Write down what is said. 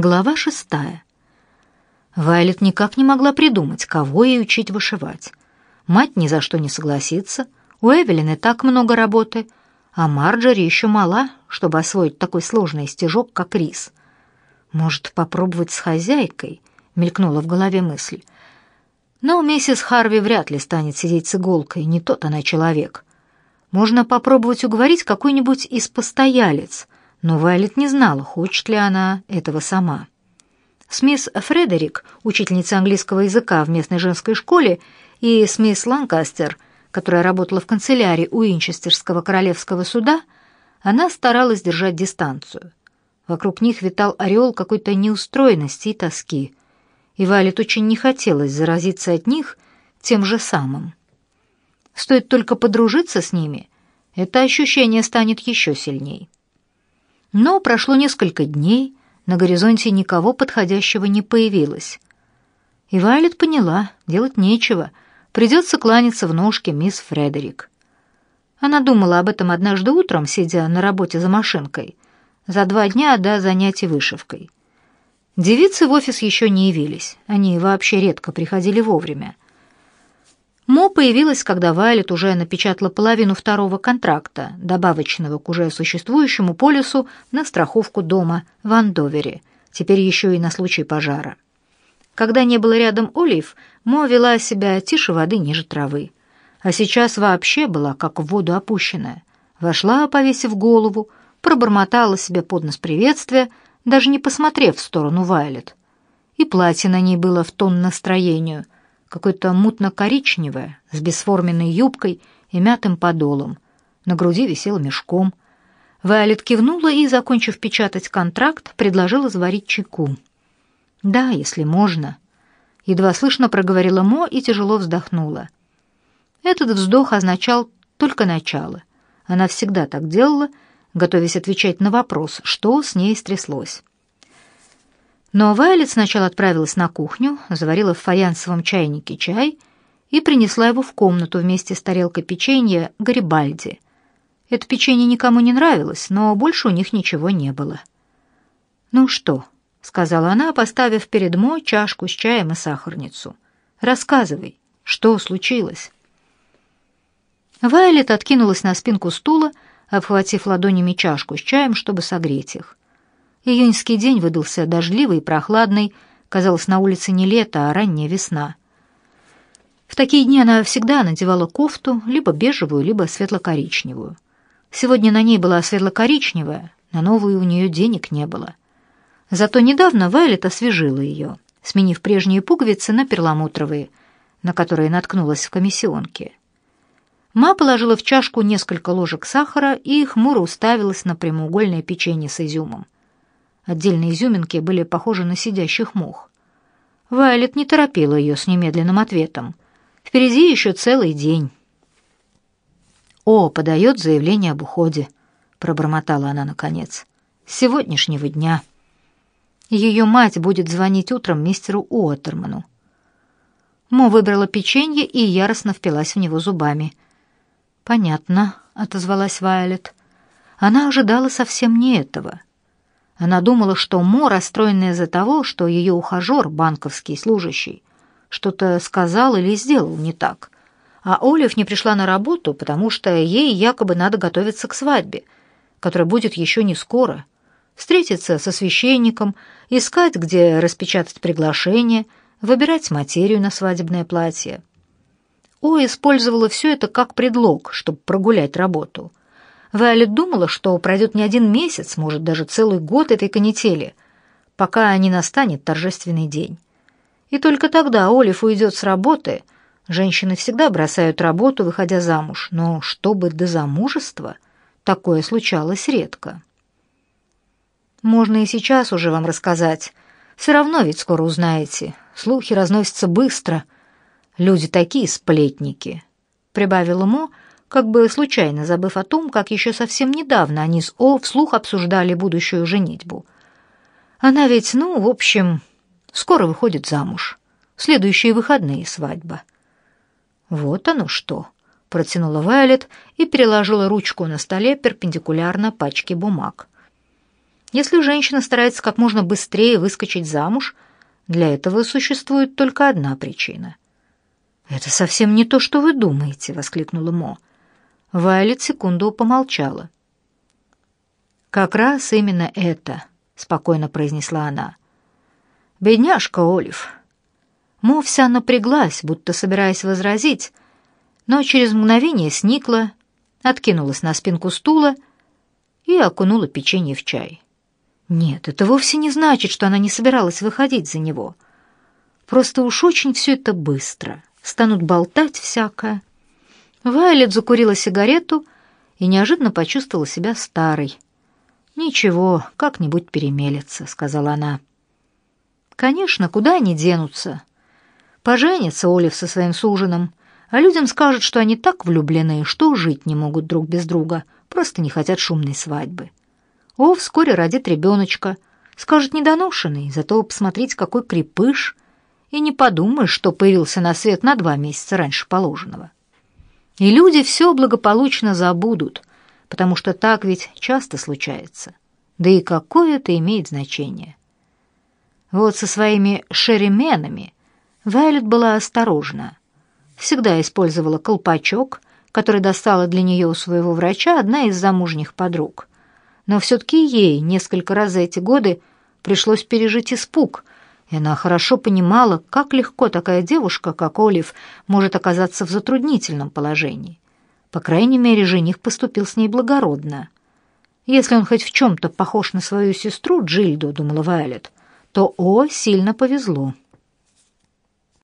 Глава шестая. Вайлет никак не могла придумать, кого ей учить вышивать. Мать ни за что не согласится, у Эвелин и так много работы, а Марджори еще мала, чтобы освоить такой сложный стежок, как рис. Может, попробовать с хозяйкой? Мелькнула в голове мысль. Но миссис Харви вряд ли станет сидеть с иголкой, не тот она человек. Можно попробовать уговорить какой-нибудь из постоялец, но Вайлет не знала, хочет ли она этого сама. С мисс Фредерик, учительницей английского языка в местной женской школе, и с мисс Ланкастер, которая работала в канцелярии Уинчестерского королевского суда, она старалась держать дистанцию. Вокруг них витал ореол какой-то неустроенности и тоски, и Вайлет очень не хотелось заразиться от них тем же самым. Стоит только подружиться с ними, это ощущение станет еще сильней. Но прошло несколько дней, на горизонте никого подходящего не появилось. И Вайлет поняла, делать нечего, придется кланяться в ножки мисс Фредерик. Она думала об этом однажды утром, сидя на работе за машинкой, за два дня до занятий вышивкой. Девицы в офис еще не явились, они вообще редко приходили вовремя. Мо появилась, когда Вайлет уже напечатала половину второго контракта, добавочного к уже существующему полюсу на страховку дома в Андовере, теперь еще и на случай пожара. Когда не было рядом Олив, Мо вела себя тише воды ниже травы. А сейчас вообще была как в воду опущенная. Вошла, повесив голову, пробормотала себе под нос приветствия, даже не посмотрев в сторону Вайлет. И платье на ней было в тон настроению — какое-то мутно-коричневое, с бесформенной юбкой и мятым подолом. На груди висело мешком. Вайолет кивнула и, закончив печатать контракт, предложила заварить чайку. «Да, если можно». Едва слышно проговорила Мо и тяжело вздохнула. Этот вздох означал только начало. Она всегда так делала, готовясь отвечать на вопрос, что с ней стряслось. Но Вайлет сначала отправилась на кухню, заварила в фаянсовом чайнике чай и принесла его в комнату вместе с тарелкой печенья Гарибальди. Это печенье никому не нравилось, но больше у них ничего не было. «Ну что?» — сказала она, поставив перед Мо чашку с чаем и сахарницу. «Рассказывай, что случилось?» Вайлет откинулась на спинку стула, обхватив ладонями чашку с чаем, чтобы согреть их. Июньский день выдался дождливый и прохладный, казалось, на улице не лето, а ранняя весна. В такие дни она всегда надевала кофту, либо бежевую, либо светло-коричневую. Сегодня на ней была светло-коричневая, на новую у нее денег не было. Зато недавно Вайлет освежила ее, сменив прежние пуговицы на перламутровые, на которые наткнулась в комиссионке. Ма положила в чашку несколько ложек сахара и хмуро уставилась на прямоугольное печенье с изюмом. Отдельные изюминки были похожи на сидящих мух. Вайлет не торопила ее с немедленным ответом. Впереди еще целый день. «О, подает заявление об уходе», — пробормотала она наконец. «С сегодняшнего дня». Ее мать будет звонить утром мистеру Уоттерману. Мо выбрала печенье и яростно впилась в него зубами. «Понятно», — отозвалась Вайлет. Она ожидала совсем не этого. Она думала, что Мо расстроена из-за того, что ее ухажер, банковский служащий, что-то сказал или сделал не так. А Олив не пришла на работу, потому что ей якобы надо готовиться к свадьбе, которая будет еще не скоро. Встретиться со священником, искать, где распечатать приглашение, выбирать материю на свадебное платье. О использовала все это как предлог, чтобы прогулять работу. Вайолет думала, что пройдет не один месяц, может, даже целый год этой канители, пока не настанет торжественный день. И только тогда Олив уйдет с работы. Женщины всегда бросают работу, выходя замуж, но чтобы до замужества, такое случалось редко. Можно и сейчас уже вам рассказать. Все равно ведь скоро узнаете. Слухи разносятся быстро. Люди такие сплетники, — прибавила Мо, — как бы случайно забыв о том, как еще совсем недавно они с О вслух обсуждали будущую женитьбу. Она ведь, ну, в общем, скоро выходит замуж. Следующие выходные свадьба. Вот оно что, протянула Вайолет и переложила ручку на столе перпендикулярно пачке бумаг. Если женщина старается как можно быстрее выскочить замуж, для этого существует только одна причина. «Это совсем не то, что вы думаете», — воскликнула Мо. Вайлет секунду помолчала. «Как раз именно это», — спокойно произнесла она. «Бедняжка Олив». Мо вся напряглась, будто собираясь возразить, но через мгновение сникла, откинулась на спинку стула и окунула печенье в чай. Нет, это вовсе не значит, что она не собиралась выходить за него. Просто уж очень все это быстро. Станут болтать всякое. Вайлет закурила сигарету и неожиданно почувствовала себя старой. «Ничего, как-нибудь перемелется», — сказала она. «Конечно, куда они денутся? Поженятся Олив со своим суженым, а людям скажут, что они так влюблены, что жить не могут друг без друга, просто не хотят шумной свадьбы. О, вскоре родит ребеночка, скажет недоношенный, зато посмотрите, какой крепыш, и не подумаешь, что появился на свет на два месяца раньше положенного. И люди все благополучно забудут, потому что так ведь часто случается. Да и какое это имеет значение? Вот со своими шеременами Вайлет была осторожна. Всегда использовала колпачок, который достала для нее у своего врача одна из замужних подруг. Но все-таки ей несколько раз за эти годы пришлось пережить испуг, и она хорошо понимала, как легко такая девушка, как Олив, может оказаться в затруднительном положении. По крайней мере, жених поступил с ней благородно. Если он хоть в чем-то похож на свою сестру Джильду, думала Вайлет, то О сильно повезло.